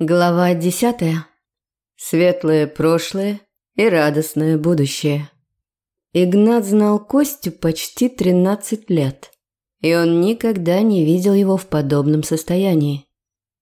Глава десятая. Светлое прошлое и радостное будущее. Игнат знал Костю почти 13 лет, и он никогда не видел его в подобном состоянии.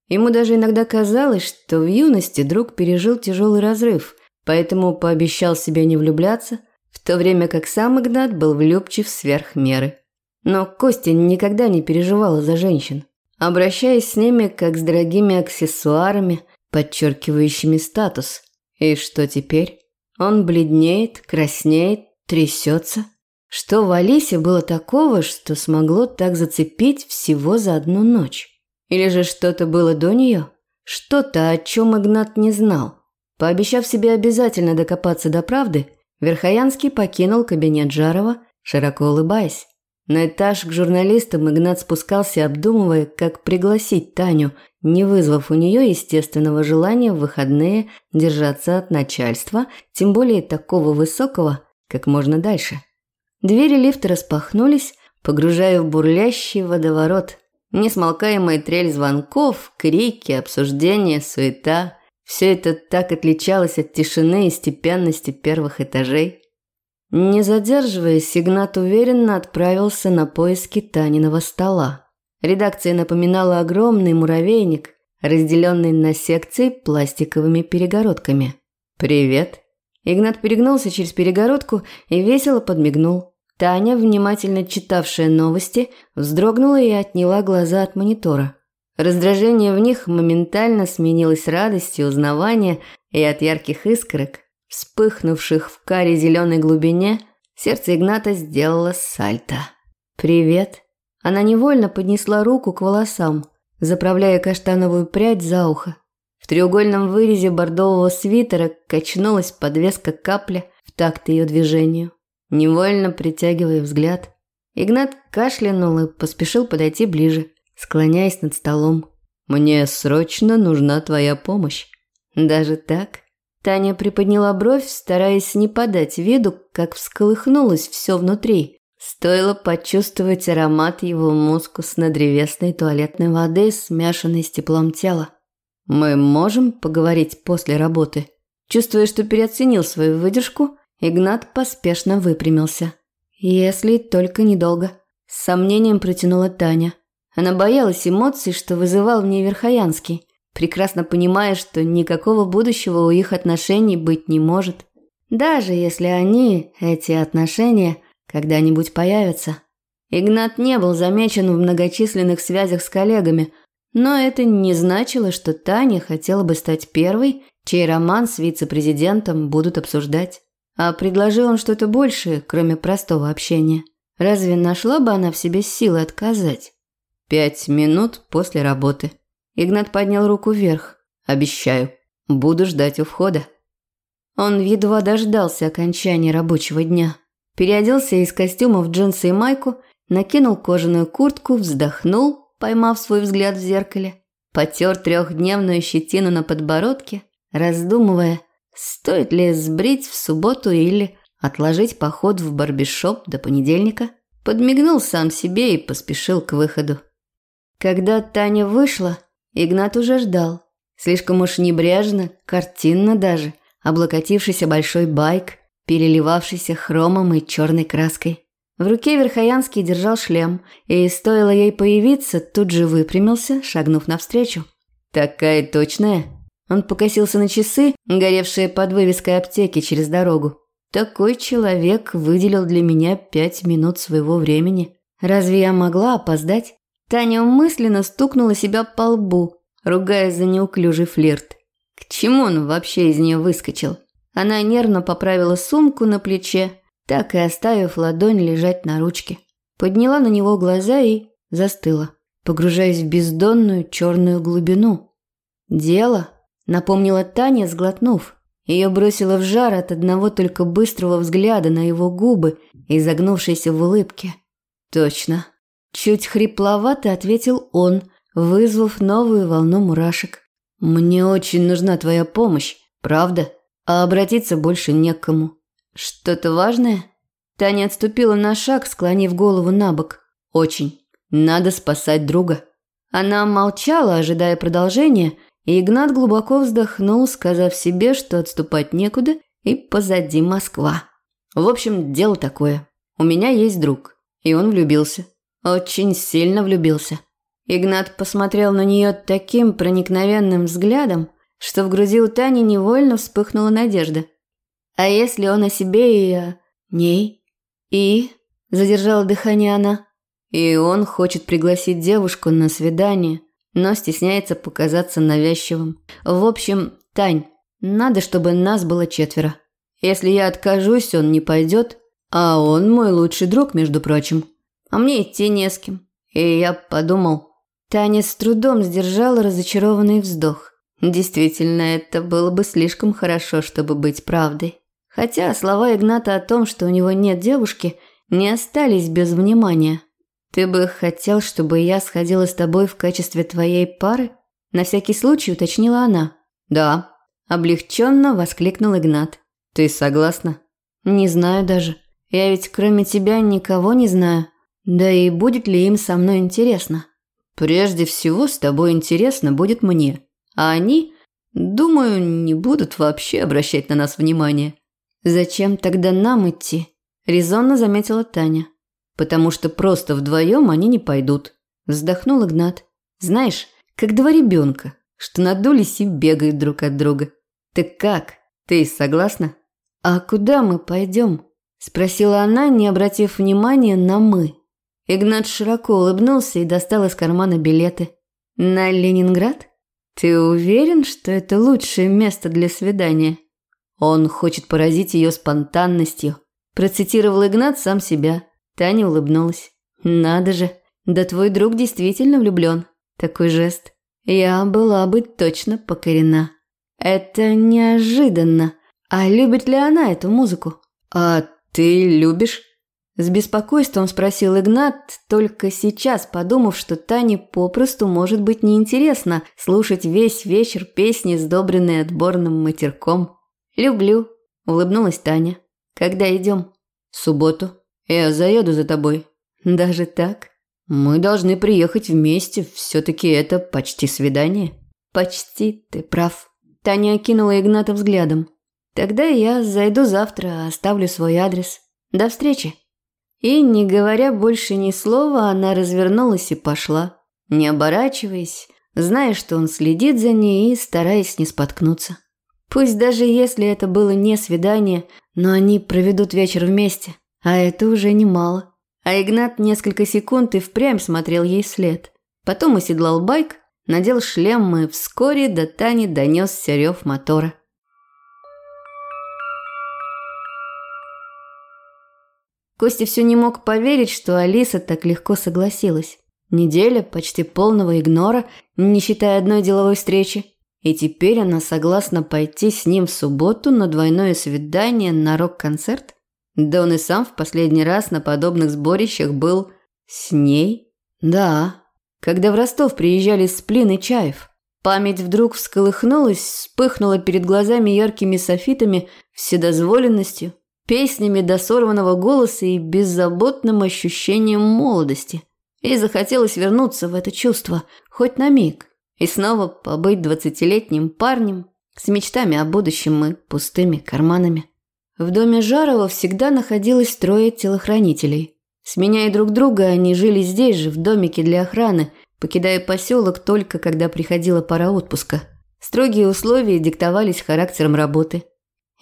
Ему даже иногда казалось, что в юности друг пережил тяжелый разрыв, поэтому пообещал себе не влюбляться, в то время как сам Игнат был влюбчив сверх меры. Но Костя никогда не переживал за женщин обращаясь с ними как с дорогими аксессуарами, подчеркивающими статус. И что теперь? Он бледнеет, краснеет, трясется. Что в Алисе было такого, что смогло так зацепить всего за одну ночь? Или же что-то было до нее? Что-то, о чем Игнат не знал. Пообещав себе обязательно докопаться до правды, Верхоянский покинул кабинет Жарова, широко улыбаясь. На этаж к журналистам Игнат спускался, обдумывая, как пригласить Таню, не вызвав у нее естественного желания в выходные держаться от начальства, тем более такого высокого, как можно дальше. Двери лифта распахнулись, погружая в бурлящий водоворот. Несмолкаемая трель звонков, крики, обсуждения, суета – все это так отличалось от тишины и степенности первых этажей. Не задерживаясь, Игнат уверенно отправился на поиски Таниного стола. Редакция напоминала огромный муравейник, разделенный на секции пластиковыми перегородками. «Привет!» Игнат перегнулся через перегородку и весело подмигнул. Таня, внимательно читавшая новости, вздрогнула и отняла глаза от монитора. Раздражение в них моментально сменилось радостью узнавания, и от ярких искорок Вспыхнувших в каре зеленой глубине, сердце Игната сделало сальто. «Привет». Она невольно поднесла руку к волосам, заправляя каштановую прядь за ухо. В треугольном вырезе бордового свитера качнулась подвеска капля в такт ее движению, невольно притягивая взгляд. Игнат кашлянул и поспешил подойти ближе, склоняясь над столом. «Мне срочно нужна твоя помощь». «Даже так?» Таня приподняла бровь, стараясь не подать виду, как всколыхнулось все внутри. Стоило почувствовать аромат его мускусно-древесной туалетной воды, смешанной с теплом тела. «Мы можем поговорить после работы?» Чувствуя, что переоценил свою выдержку, Игнат поспешно выпрямился. «Если только недолго», – с сомнением протянула Таня. Она боялась эмоций, что вызывал в ней Верхоянский прекрасно понимая, что никакого будущего у их отношений быть не может. Даже если они, эти отношения, когда-нибудь появятся. Игнат не был замечен в многочисленных связях с коллегами, но это не значило, что Таня хотела бы стать первой, чей роман с вице-президентом будут обсуждать. А предложил он что-то большее, кроме простого общения. Разве нашла бы она в себе силы отказать? Пять минут после работы. Игнат поднял руку вверх. «Обещаю, буду ждать у входа». Он едва дождался окончания рабочего дня. Переоделся из костюма в джинсы и майку, накинул кожаную куртку, вздохнул, поймав свой взгляд в зеркале, потер трехдневную щетину на подбородке, раздумывая, стоит ли сбрить в субботу или отложить поход в барбишоп до понедельника, подмигнул сам себе и поспешил к выходу. Когда Таня вышла, Игнат уже ждал. Слишком уж небрежно, картинно даже, облокотившийся большой байк, переливавшийся хромом и черной краской. В руке Верхоянский держал шлем, и стоило ей появиться, тут же выпрямился, шагнув навстречу. «Такая точная?» Он покосился на часы, горевшие под вывеской аптеки через дорогу. «Такой человек выделил для меня пять минут своего времени. Разве я могла опоздать?» Таня мысленно стукнула себя по лбу, ругая за неуклюжий флирт. К чему он вообще из нее выскочил? Она нервно поправила сумку на плече, так и оставив ладонь лежать на ручке. Подняла на него глаза и застыла, погружаясь в бездонную черную глубину. «Дело», — напомнила Таня, сглотнув. Ее бросило в жар от одного только быстрого взгляда на его губы и загнувшейся в улыбке. «Точно». Чуть хрипловато ответил он, вызвав новую волну мурашек. «Мне очень нужна твоя помощь, правда, а обратиться больше некому». «Что-то важное?» Таня отступила на шаг, склонив голову на бок. «Очень. Надо спасать друга». Она молчала, ожидая продолжения, И Игнат глубоко вздохнул, сказав себе, что отступать некуда, и позади Москва. В общем, дело такое. У меня есть друг, и он влюбился. Очень сильно влюбился. Игнат посмотрел на нее таким проникновенным взглядом, что в груди у Тани невольно вспыхнула надежда. А если он о себе и о ней? И? Задержала дыхание она. И он хочет пригласить девушку на свидание, но стесняется показаться навязчивым. В общем, Тань, надо, чтобы нас было четверо. Если я откажусь, он не пойдет, а он мой лучший друг, между прочим. А мне идти не с кем. И я подумал... Таня с трудом сдержала разочарованный вздох. Действительно, это было бы слишком хорошо, чтобы быть правдой. Хотя слова Игната о том, что у него нет девушки, не остались без внимания. «Ты бы хотел, чтобы я сходила с тобой в качестве твоей пары?» На всякий случай уточнила она. «Да». Облегченно воскликнул Игнат. «Ты согласна?» «Не знаю даже. Я ведь кроме тебя никого не знаю. Да и будет ли им со мной интересно?» «Прежде всего, с тобой интересно будет мне. А они, думаю, не будут вообще обращать на нас внимание». «Зачем тогда нам идти?» – резонно заметила Таня. «Потому что просто вдвоем они не пойдут», – вздохнул Игнат. «Знаешь, как два ребенка, что надулись и бегают друг от друга. Так как? Ты согласна?» «А куда мы пойдем?» – спросила она, не обратив внимания на «мы». Игнат широко улыбнулся и достал из кармана билеты. «На Ленинград? Ты уверен, что это лучшее место для свидания?» Он хочет поразить ее спонтанностью. Процитировал Игнат сам себя. Таня улыбнулась. «Надо же, да твой друг действительно влюблен. Такой жест. Я была бы точно покорена». «Это неожиданно. А любит ли она эту музыку?» «А ты любишь?» С беспокойством спросил Игнат, только сейчас подумав, что Тане попросту может быть неинтересно слушать весь вечер песни, сдобренные отборным матерком. «Люблю», – улыбнулась Таня. «Когда идем?» «В субботу. Я заеду за тобой». «Даже так?» «Мы должны приехать вместе, все-таки это почти свидание». «Почти, ты прав». Таня окинула Игната взглядом. «Тогда я зайду завтра, оставлю свой адрес. До встречи». И, не говоря больше ни слова, она развернулась и пошла, не оборачиваясь, зная, что он следит за ней и стараясь не споткнуться. Пусть даже если это было не свидание, но они проведут вечер вместе, а это уже немало. А Игнат несколько секунд и впрямь смотрел ей вслед. Потом оседлал байк, надел шлем и вскоре до Тани донесся рев мотора. Костя все не мог поверить, что Алиса так легко согласилась. Неделя почти полного игнора, не считая одной деловой встречи. И теперь она согласна пойти с ним в субботу на двойное свидание на рок-концерт? Да он и сам в последний раз на подобных сборищах был с ней? Да. Когда в Ростов приезжали Сплин и Чаев. Память вдруг всколыхнулась, вспыхнула перед глазами яркими софитами, вседозволенностью, песнями до сорванного голоса и беззаботным ощущением молодости. И захотелось вернуться в это чувство, хоть на миг. И снова побыть двадцатилетним парнем с мечтами о будущем и пустыми карманами. В доме Жарова всегда находилось трое телохранителей. Сменяя друг друга, они жили здесь же, в домике для охраны, покидая поселок только когда приходила пора отпуска. Строгие условия диктовались характером работы.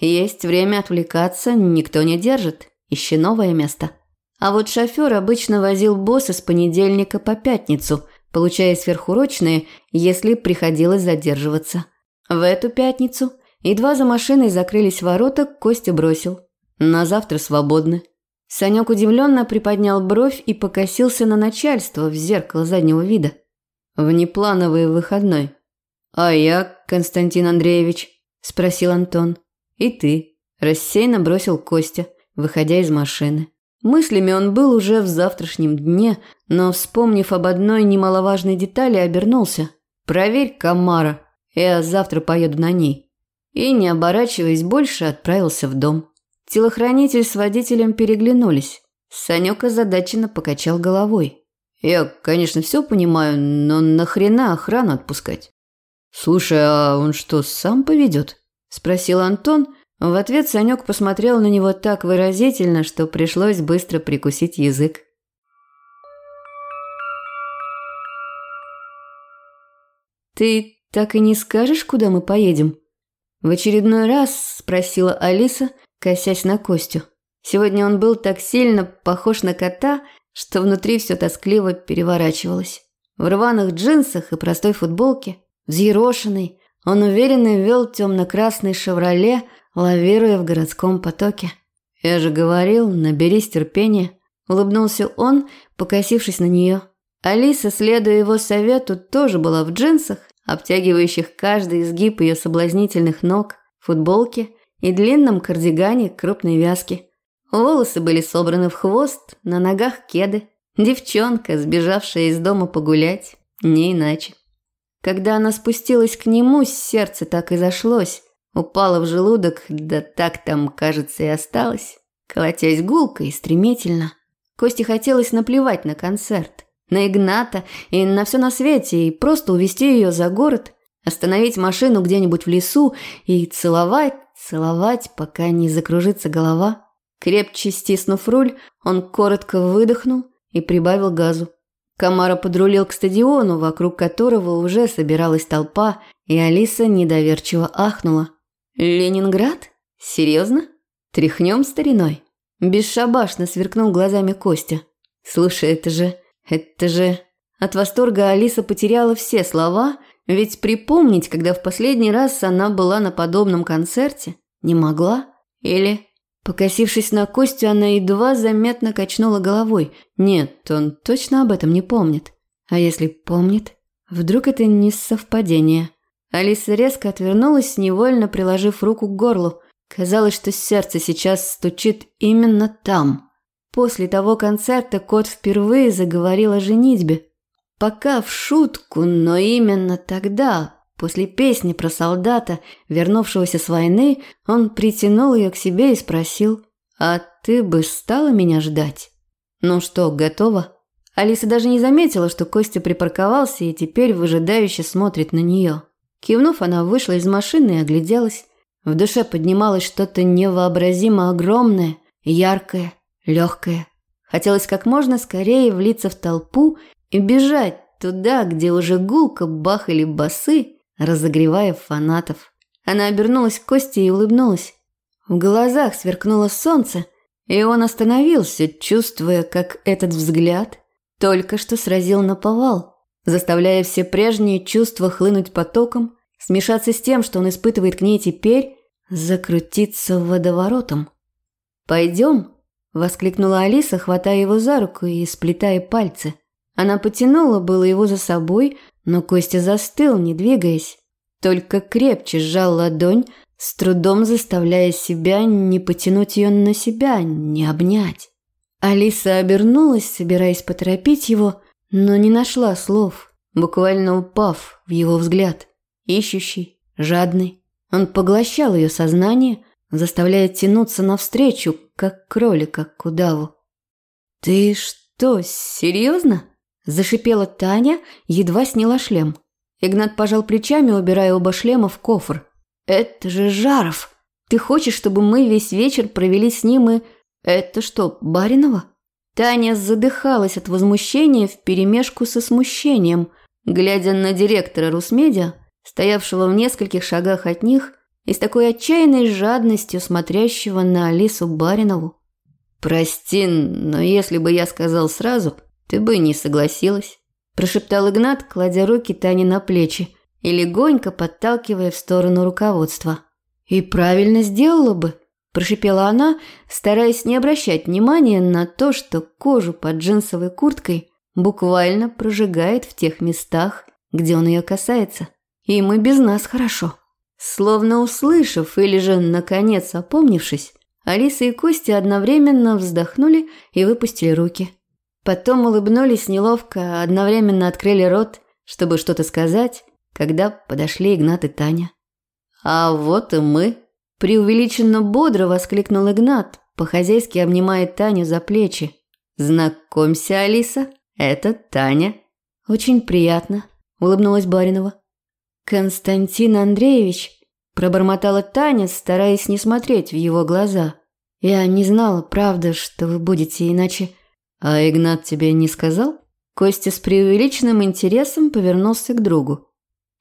Есть время отвлекаться, никто не держит, ищи новое место. А вот шофер обычно возил босса с понедельника по пятницу – получая сверхурочные, если приходилось задерживаться. В эту пятницу, едва за машиной закрылись ворота, Костя бросил. На завтра свободны. Санек удивленно приподнял бровь и покосился на начальство в зеркало заднего вида. Внеплановый выходной. «А я, Константин Андреевич?» – спросил Антон. «И ты?» – рассеянно бросил Костя, выходя из машины. Мыслями он был уже в завтрашнем дне, но, вспомнив об одной немаловажной детали, обернулся. «Проверь Камара, я завтра поеду на ней». И, не оборачиваясь больше, отправился в дом. Телохранитель с водителем переглянулись. Санек озадаченно покачал головой. «Я, конечно, все понимаю, но нахрена охрану отпускать?» «Слушай, а он что, сам поведет?» – спросил Антон. В ответ Санек посмотрел на него так выразительно, что пришлось быстро прикусить язык. «Ты так и не скажешь, куда мы поедем?» В очередной раз спросила Алиса, косясь на Костю. Сегодня он был так сильно похож на кота, что внутри все тоскливо переворачивалось. В рваных джинсах и простой футболке, взъерошенный, он уверенно вел темно-красный «Шевроле», лавируя в городском потоке. «Я же говорил, наберись терпения», – улыбнулся он, покосившись на нее. Алиса, следуя его совету, тоже была в джинсах, обтягивающих каждый изгиб ее соблазнительных ног, футболке и длинном кардигане крупной вязки. Волосы были собраны в хвост, на ногах кеды. Девчонка, сбежавшая из дома погулять, не иначе. Когда она спустилась к нему, сердце так и зашлось, упало в желудок, да так там, кажется, и осталось, колотясь гулко и стремительно. Косте хотелось наплевать на концерт, на Игната и на все на свете, и просто увезти ее за город, остановить машину где-нибудь в лесу и целовать, целовать, пока не закружится голова. Крепче стиснув руль, он коротко выдохнул и прибавил газу. Камара подрулил к стадиону, вокруг которого уже собиралась толпа, и Алиса недоверчиво ахнула. «Ленинград? Серьезно? Тряхнем стариной?» Бесшабашно сверкнул глазами Костя. «Слушай, это же... это же...» От восторга Алиса потеряла все слова, ведь припомнить, когда в последний раз она была на подобном концерте, не могла. Или Покосившись на Костю, она едва заметно качнула головой. Нет, он точно об этом не помнит. А если помнит, вдруг это не совпадение. Алиса резко отвернулась, невольно приложив руку к горлу. Казалось, что сердце сейчас стучит именно там. После того концерта кот впервые заговорил о женитьбе. Пока в шутку, но именно тогда, После песни про солдата, вернувшегося с войны, он притянул ее к себе и спросил, «А ты бы стала меня ждать?» «Ну что, готова?» Алиса даже не заметила, что Костя припарковался и теперь выжидающе смотрит на нее. Кивнув, она вышла из машины и огляделась. В душе поднималось что-то невообразимо огромное, яркое, легкое. Хотелось как можно скорее влиться в толпу и бежать туда, где уже гулко бахали басы, разогревая фанатов. Она обернулась к Косте и улыбнулась. В глазах сверкнуло солнце, и он остановился, чувствуя, как этот взгляд только что сразил на повал, заставляя все прежние чувства хлынуть потоком, смешаться с тем, что он испытывает к ней теперь, закрутиться водоворотом. «Пойдем?» – воскликнула Алиса, хватая его за руку и сплетая пальцы. Она потянула было его за собой, но Костя застыл, не двигаясь. Только крепче сжал ладонь, с трудом заставляя себя не потянуть ее на себя, не обнять. Алиса обернулась, собираясь поторопить его, но не нашла слов, буквально упав в его взгляд. Ищущий, жадный. Он поглощал ее сознание, заставляя тянуться навстречу, как кролика к удаву. «Ты что, серьезно?» Зашипела Таня, едва сняла шлем. Игнат пожал плечами, убирая оба шлема в кофр. «Это же Жаров! Ты хочешь, чтобы мы весь вечер провели с ним и... Это что, Баринова?» Таня задыхалась от возмущения вперемешку со смущением, глядя на директора Русмедиа, стоявшего в нескольких шагах от них, и с такой отчаянной жадностью смотрящего на Алису Баринову. «Прости, но если бы я сказал сразу, ты бы не согласилась», – прошептал Игнат, кладя руки Тане на плечи и легонько подталкивая в сторону руководства. «И правильно сделала бы», – прошипела она, стараясь не обращать внимания на то, что кожу под джинсовой курткой буквально прожигает в тех местах, где он ее касается. Им и без нас хорошо. Словно услышав или же, наконец, опомнившись, Алиса и Костя одновременно вздохнули и выпустили руки. Потом улыбнулись неловко, одновременно открыли рот, чтобы что-то сказать, когда подошли Игнат и Таня. «А вот и мы!» – преувеличенно бодро воскликнул Игнат, по-хозяйски обнимая Таню за плечи. «Знакомься, Алиса, это Таня». «Очень приятно», – улыбнулась Баринова. Константин Андреевич, пробормотала Таня, стараясь не смотреть в его глаза. Я не знала, правда, что вы будете иначе. А Игнат тебе не сказал? Костя с преувеличенным интересом повернулся к другу.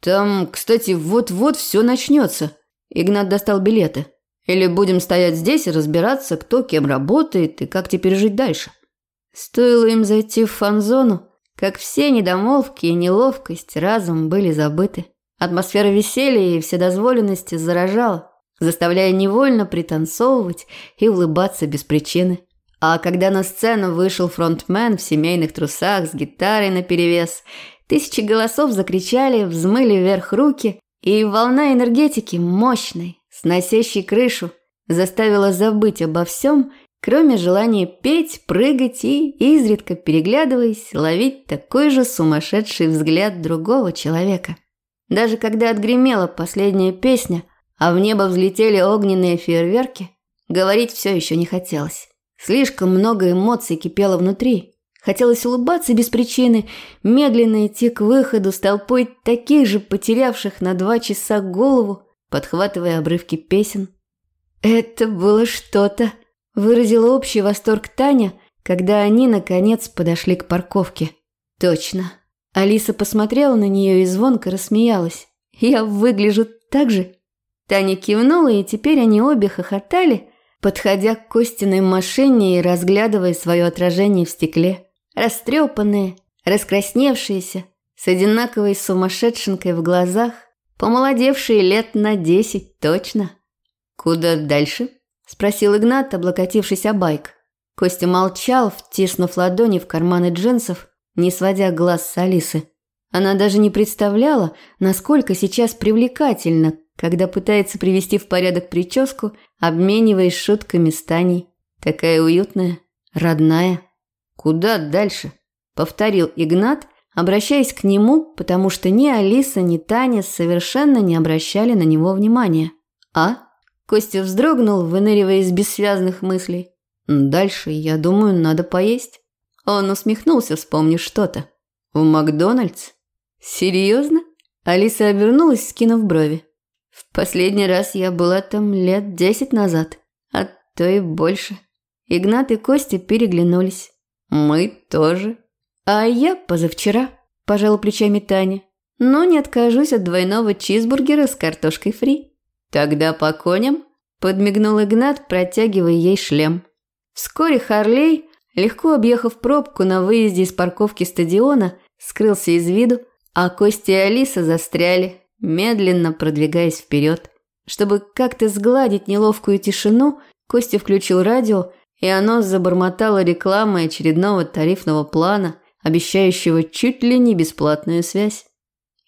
Там, кстати, вот-вот все начнется. Игнат достал билеты. Или будем стоять здесь и разбираться, кто кем работает и как теперь жить дальше. Стоило им зайти в фан-зону, как все недомолвки и неловкость разом были забыты. Атмосфера веселья и вседозволенности заражала, заставляя невольно пританцовывать и улыбаться без причины. А когда на сцену вышел фронтмен в семейных трусах с гитарой наперевес, тысячи голосов закричали, взмыли вверх руки, и волна энергетики мощной, сносящей крышу, заставила забыть обо всем кроме желания петь, прыгать и, изредка переглядываясь, ловить такой же сумасшедший взгляд другого человека. Даже когда отгремела последняя песня, а в небо взлетели огненные фейерверки, говорить все еще не хотелось. Слишком много эмоций кипело внутри. Хотелось улыбаться без причины, медленно идти к выходу с толпой таких же потерявших на два часа голову, подхватывая обрывки песен. Это было что-то. Выразила общий восторг Таня, когда они, наконец, подошли к парковке. Точно. Алиса посмотрела на нее и звонко рассмеялась. «Я выгляжу так же?» Таня кивнула, и теперь они обе хохотали, подходя к Костиной машине и разглядывая свое отражение в стекле. Растрепанные, раскрасневшиеся, с одинаковой сумасшедшенкой в глазах, помолодевшие лет на десять точно. «Куда дальше?» – спросил Игнат, облокотившись о байк. Костя молчал, втиснув ладони в карманы джинсов, не сводя глаз с Алисы. Она даже не представляла, насколько сейчас привлекательно, когда пытается привести в порядок прическу, обмениваясь шутками с Таней. Такая уютная, родная. «Куда дальше?» – повторил Игнат, обращаясь к нему, потому что ни Алиса, ни Таня совершенно не обращали на него внимания. «А?» Костя вздрогнул, выныривая из бессвязных мыслей. «Дальше, я думаю, надо поесть». Он усмехнулся, вспомнив что-то. «В Макдональдс?» «Серьезно?» Алиса обернулась, скинув брови. «В последний раз я была там лет десять назад, а то и больше». Игнат и Костя переглянулись. «Мы тоже». «А я позавчера», – пожала плечами Таня. «Но не откажусь от двойного чизбургера с картошкой фри». «Тогда по коням?» – подмигнул Игнат, протягивая ей шлем. Вскоре Харлей, легко объехав пробку на выезде из парковки стадиона, скрылся из виду, а Костя и Алиса застряли, медленно продвигаясь вперед. Чтобы как-то сгладить неловкую тишину, Костя включил радио, и оно забормотало рекламой очередного тарифного плана, обещающего чуть ли не бесплатную связь.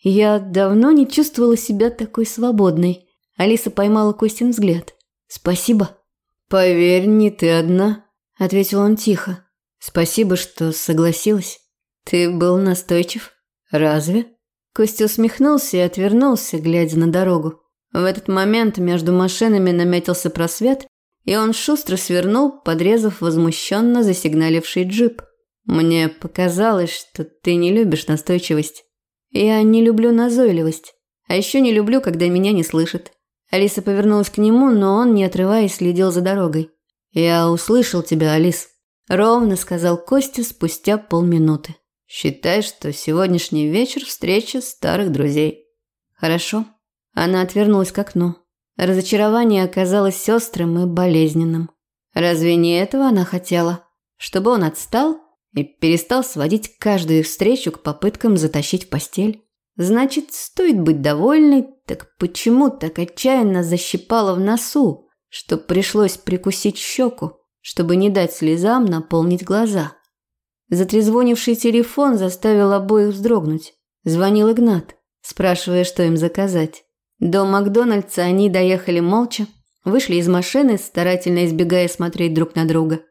Я давно не чувствовала себя такой свободной. Алиса поймала Костин взгляд. «Спасибо». «Поверь, не ты одна», – ответил он тихо. «Спасибо, что согласилась. Ты был настойчив. Разве?» Костя усмехнулся и отвернулся, глядя на дорогу. В этот момент между машинами наметился просвет, и он шустро свернул, подрезав возмущенно засигналивший джип. «Мне показалось, что ты не любишь настойчивость. Я не люблю назойливость, а еще не люблю, когда меня не слышат. Алиса повернулась к нему, но он, не отрываясь, следил за дорогой. «Я услышал тебя, Алис», – ровно сказал Костя спустя полминуты. «Считай, что сегодняшний вечер – встреча старых друзей». «Хорошо». Она отвернулась к окну. Разочарование оказалось острым и болезненным. Разве не этого она хотела? Чтобы он отстал и перестал сводить каждую встречу к попыткам затащить в постель? Значит, стоит быть довольной, так почему так отчаянно защипала в носу, что пришлось прикусить щеку, чтобы не дать слезам наполнить глаза? Затрезвонивший телефон заставил обоих вздрогнуть. Звонил Игнат, спрашивая, что им заказать. До Макдональдса они доехали молча, вышли из машины, старательно избегая смотреть друг на друга.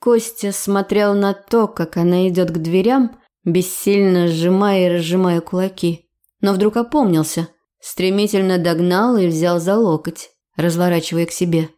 Костя смотрел на то, как она идет к дверям, бессильно сжимая и разжимая кулаки. Но вдруг опомнился, стремительно догнал и взял за локоть, разворачивая к себе.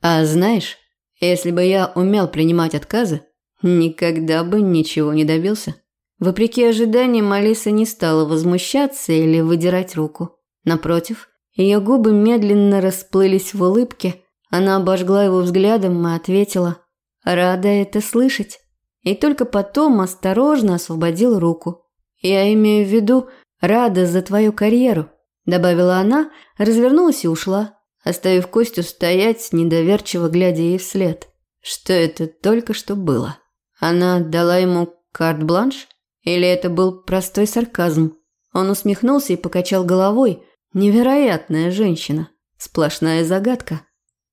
«А знаешь, если бы я умел принимать отказы, никогда бы ничего не добился. Вопреки ожиданиям, Алиса не стала возмущаться или выдирать руку. Напротив, ее губы медленно расплылись в улыбке. Она обожгла его взглядом и ответила «Рада это слышать». И только потом осторожно освободила руку. «Я имею в виду, рада за твою карьеру», – добавила она, развернулась и ушла, оставив Костю стоять, недоверчиво глядя ей вслед. Что это только что было? Она дала ему карт-бланш? Или это был простой сарказм? Он усмехнулся и покачал головой. Невероятная женщина. Сплошная загадка.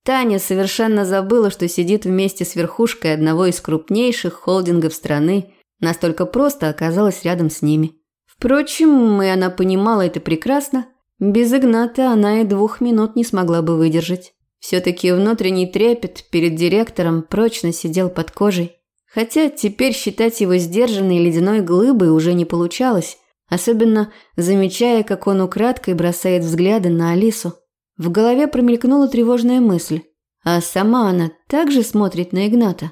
Таня совершенно забыла, что сидит вместе с верхушкой одного из крупнейших холдингов страны, настолько просто оказалась рядом с ними. Впрочем, и она понимала это прекрасно, без Игната она и двух минут не смогла бы выдержать. Все-таки внутренний трепет перед директором прочно сидел под кожей. Хотя теперь считать его сдержанной ледяной глыбой уже не получалось, особенно замечая, как он украдкой бросает взгляды на Алису. В голове промелькнула тревожная мысль. А сама она так же смотрит на Игната.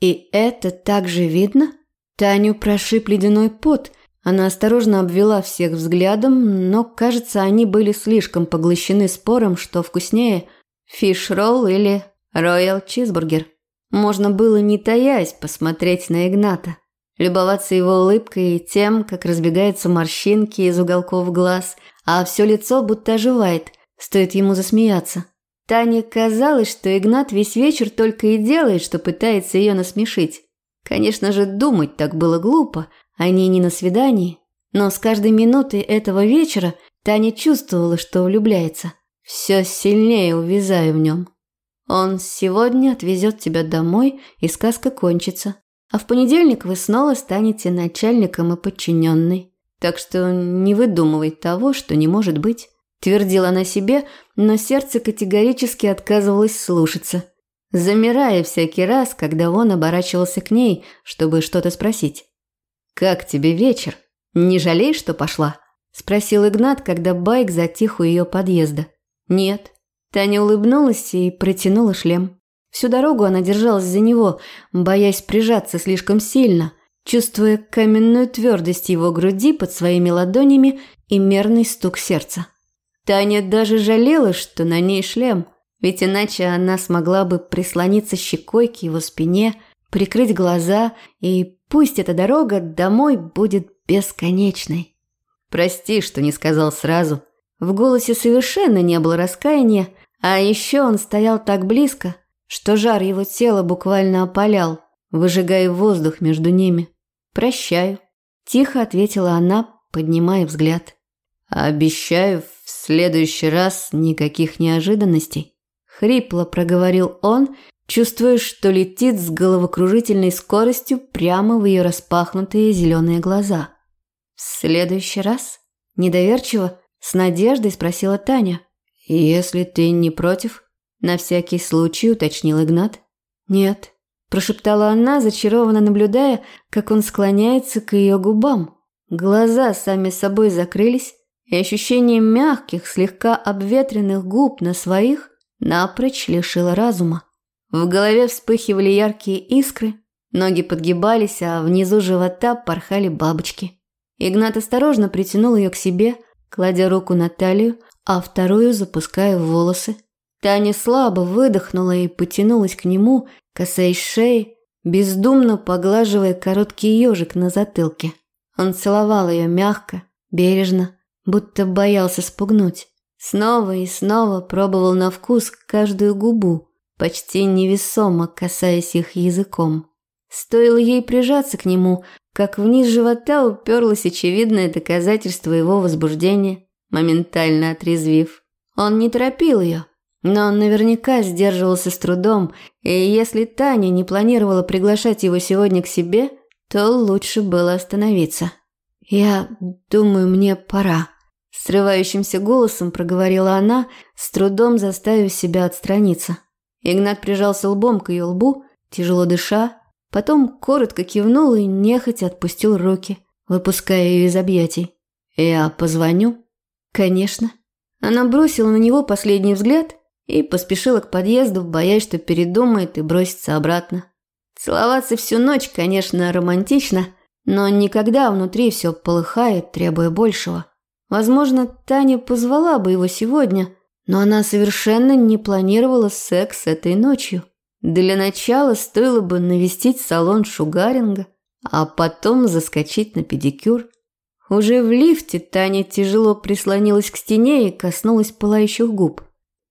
И это так же видно? Таню прошиб ледяной пот. Она осторожно обвела всех взглядом, но, кажется, они были слишком поглощены спором, что вкуснее – фиш-ролл или роял чизбургер. Можно было, не таясь, посмотреть на Игната, любоваться его улыбкой и тем, как разбегаются морщинки из уголков глаз, а все лицо будто оживает, стоит ему засмеяться. Тане казалось, что Игнат весь вечер только и делает, что пытается ее насмешить. Конечно же, думать так было глупо, они не на свидании. Но с каждой минутой этого вечера Таня чувствовала, что влюбляется. Все сильнее увязая в нем. Он сегодня отвезет тебя домой, и сказка кончится. А в понедельник вы снова станете начальником и подчиненной. Так что не выдумывай того, что не может быть. Твердила она себе, но сердце категорически отказывалось слушаться, замирая всякий раз, когда он оборачивался к ней, чтобы что-то спросить. «Как тебе вечер? Не жалеешь, что пошла?» – спросил Игнат, когда байк затих у ее подъезда. «Нет», Таня улыбнулась и протянула шлем. Всю дорогу она держалась за него, боясь прижаться слишком сильно, чувствуя каменную твердость его груди под своими ладонями и мерный стук сердца. Таня даже жалела, что на ней шлем, ведь иначе она смогла бы прислониться щекой к его спине, прикрыть глаза, и пусть эта дорога домой будет бесконечной. «Прости, что не сказал сразу». В голосе совершенно не было раскаяния, а еще он стоял так близко, что жар его тела буквально опалял, выжигая воздух между ними. «Прощаю», – тихо ответила она, поднимая взгляд. «Обещаю, в следующий раз никаких неожиданностей», – хрипло проговорил он, чувствуя, что летит с головокружительной скоростью прямо в ее распахнутые зеленые глаза. «В следующий раз?» – недоверчиво, с надеждой спросила Таня. «Если ты не против?» – на всякий случай уточнил Игнат. «Нет», – прошептала она, зачарованно наблюдая, как он склоняется к ее губам. Глаза сами собой закрылись, и ощущение мягких, слегка обветренных губ на своих напрочь лишило разума. В голове вспыхивали яркие искры, ноги подгибались, а внизу живота порхали бабочки. Игнат осторожно притянул ее к себе, кладя руку на талию, а вторую запуская в волосы. Таня слабо выдохнула и потянулась к нему, касаясь шеи, бездумно поглаживая короткий ежик на затылке. Он целовал ее мягко, бережно, будто боялся спугнуть. Снова и снова пробовал на вкус каждую губу, почти невесомо касаясь их языком. Стоило ей прижаться к нему, как вниз живота уперлось очевидное доказательство его возбуждения моментально отрезвив. Он не торопил ее, но он наверняка сдерживался с трудом, и если Таня не планировала приглашать его сегодня к себе, то лучше было остановиться. «Я думаю, мне пора», – срывающимся голосом проговорила она, с трудом заставив себя отстраниться. Игнат прижался лбом к ее лбу, тяжело дыша, потом коротко кивнул и нехотя отпустил руки, выпуская ее из объятий. «Я позвоню», Конечно. Она бросила на него последний взгляд и поспешила к подъезду, боясь, что передумает и бросится обратно. Целоваться всю ночь, конечно, романтично, но никогда внутри все полыхает, требуя большего. Возможно, Таня позвала бы его сегодня, но она совершенно не планировала секс этой ночью. Для начала стоило бы навестить салон шугаринга, а потом заскочить на педикюр. Уже в лифте Таня тяжело прислонилась к стене и коснулась пылающих губ.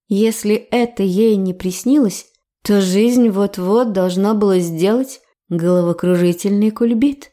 Если это ей не приснилось, то жизнь вот-вот должна была сделать головокружительный кульбит.